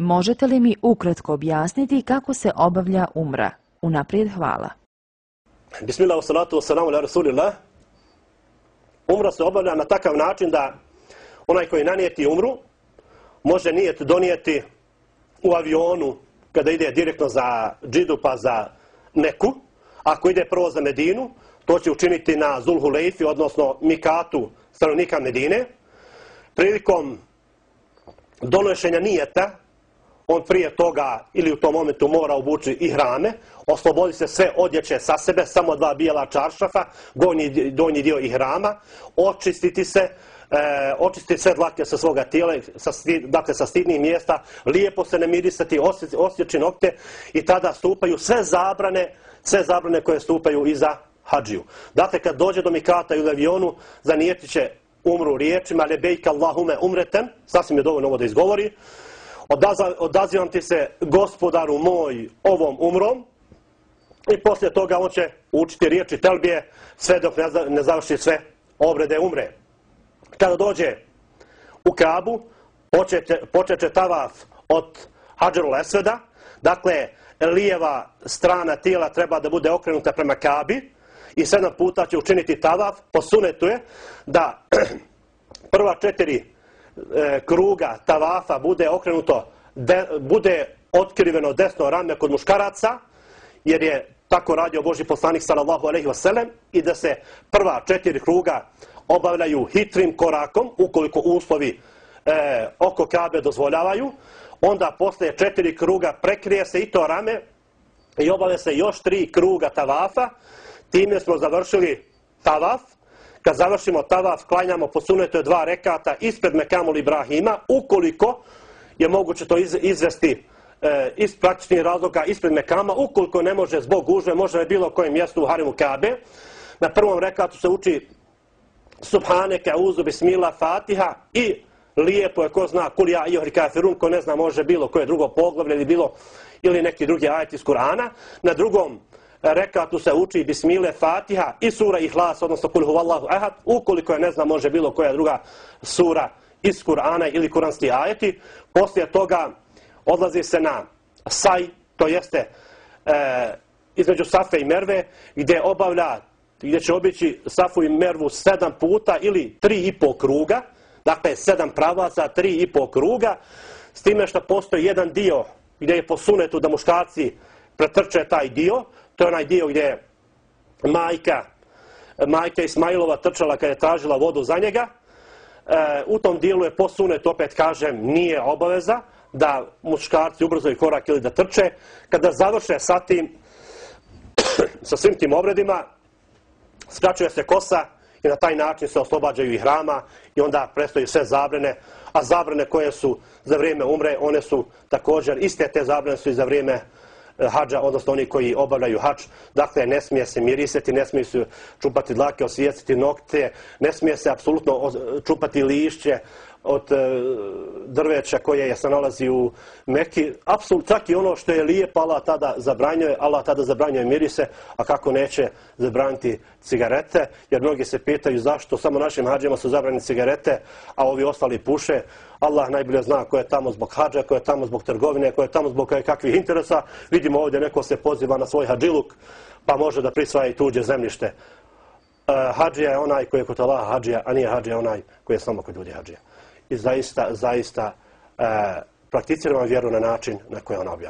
Možete li mi ukratko objasniti kako se obavlja umra? Unaprijed hvala. Bismillah, salatu wassalamu ala rasulillah. Umra se obavlja na takav način da onaj koji nanijeti umru može nijet donijeti u avionu kada ide direktno za džidu pa za Meku. Ako ide prvo za Medinu, to će učiniti na Zulhulejfi, odnosno Mikatu stanovnika Medine. Prilikom donošenja nijeta, on prije toga ili u tom momentu mora obući i hrame, oslobodi se sve odjeće sa sebe, samo dva bijela čaršafa, donji, donji dio i hrama, očistiti se, e, očistiti sve dlake sa svoga tijela, sa, dakle sa stidnih mjesta, lijepo se namirisati, osjeći nokte i tada stupaju sve zabrane, sve zabrane koje stupaju iza hađiju. Dakle, kad dođe do Mikata ili avionu, zanijeti će umru riječima, lebejka Allahume umreten, sasvim je dovoljno ovo da izgovori, odazivam ti se gospodaru moj ovom umrom. I poslije toga on će učiti riječi telbije sve dok ne završi sve obrede umre. Kada dođe u Kabu, počet će tavaf od Hadžarul Esveda, dakle, lijeva strana tijela treba da bude okrenuta prema Kabi i sedam puta će učiniti tavaf, posunetuje da prva četiri e, kruga tavafa bude okrenuto, de, bude otkriveno desno rame kod muškaraca, jer je tako radio Boži poslanik sallallahu alejhi ve sellem i da se prva četiri kruga obavljaju hitrim korakom, ukoliko uslovi e, oko Kabe dozvoljavaju, onda posle četiri kruga prekrije se i to rame i obave se još tri kruga tavafa. Time smo završili tavaf, kad završimo tavaf, klanjamo po sunetu dva rekata ispred Mekamul Ibrahima, ukoliko je moguće to izvesti e, iz praktičnih razloga ispred Mekama, ukoliko ne može zbog gužve, može na bilo kojem mjestu u Harimu Kabe. Na prvom rekatu se uči Subhaneke, Uzu, Bismillah, Fatiha i lijepo je ko zna kul ja i kafirun, ko ne zna može bilo koje drugo poglavlje ili bilo ili neki drugi ajet iz Kur'ana. Na drugom rekatu se uči Bismile Fatiha i sura Ihlas, odnosno Kul huvallahu ahad, ukoliko je ne zna može bilo koja druga sura iz Kur'ana ili kuranski ajeti. Poslije toga odlazi se na Saj, to jeste e, između Safe i Merve, gdje obavlja, gdje će obići Safu i Mervu sedam puta ili tri i po kruga, dakle sedam pravaca, tri i po kruga, s time što postoji jedan dio gdje je po sunetu da muškarci pretrče taj dio, To je onaj dio gdje je majka, majka Ismailova trčala kada je tražila vodu za njega. E, u tom dijelu je posunet, opet kažem, nije obaveza da muškarci ubrzaju korak ili da trče. Kada završe sa tim, sa svim tim obredima, skraćuje se kosa i na taj način se oslobađaju i hrama i onda prestaju sve zabrane. A zabrane koje su za vrijeme umre, one su također, iste te zabrane su i za vrijeme umre hađa, odnosno oni koji obavljaju hač. Dakle, ne smije se mirisati, ne smije se čupati dlake, osvijeciti nokte, ne smije se apsolutno čupati lišće od e, drveća koje je se nalazi u Meki. Apsolutno, čak i ono što je lijep Allah tada zabranjuje, Allah tada zabranjuje mirise, a kako neće zabraniti cigarete, jer mnogi se pitaju zašto samo našim hađama su zabranjene cigarete, a ovi ostali puše. Allah najbolje zna ko je tamo zbog hađa, ko je tamo zbog trgovine, ko je tamo zbog kakvih interesa. Vidimo ovdje neko se poziva na svoj hađiluk, pa može da prisvaja i tuđe zemljište. Uh, hađija je onaj koji je kod Allaha hađija, a nije hađija onaj koji je samo kod ljudi hađija. I zaista, zaista e, prakticiramo vjeru na način na koji ona objavlja.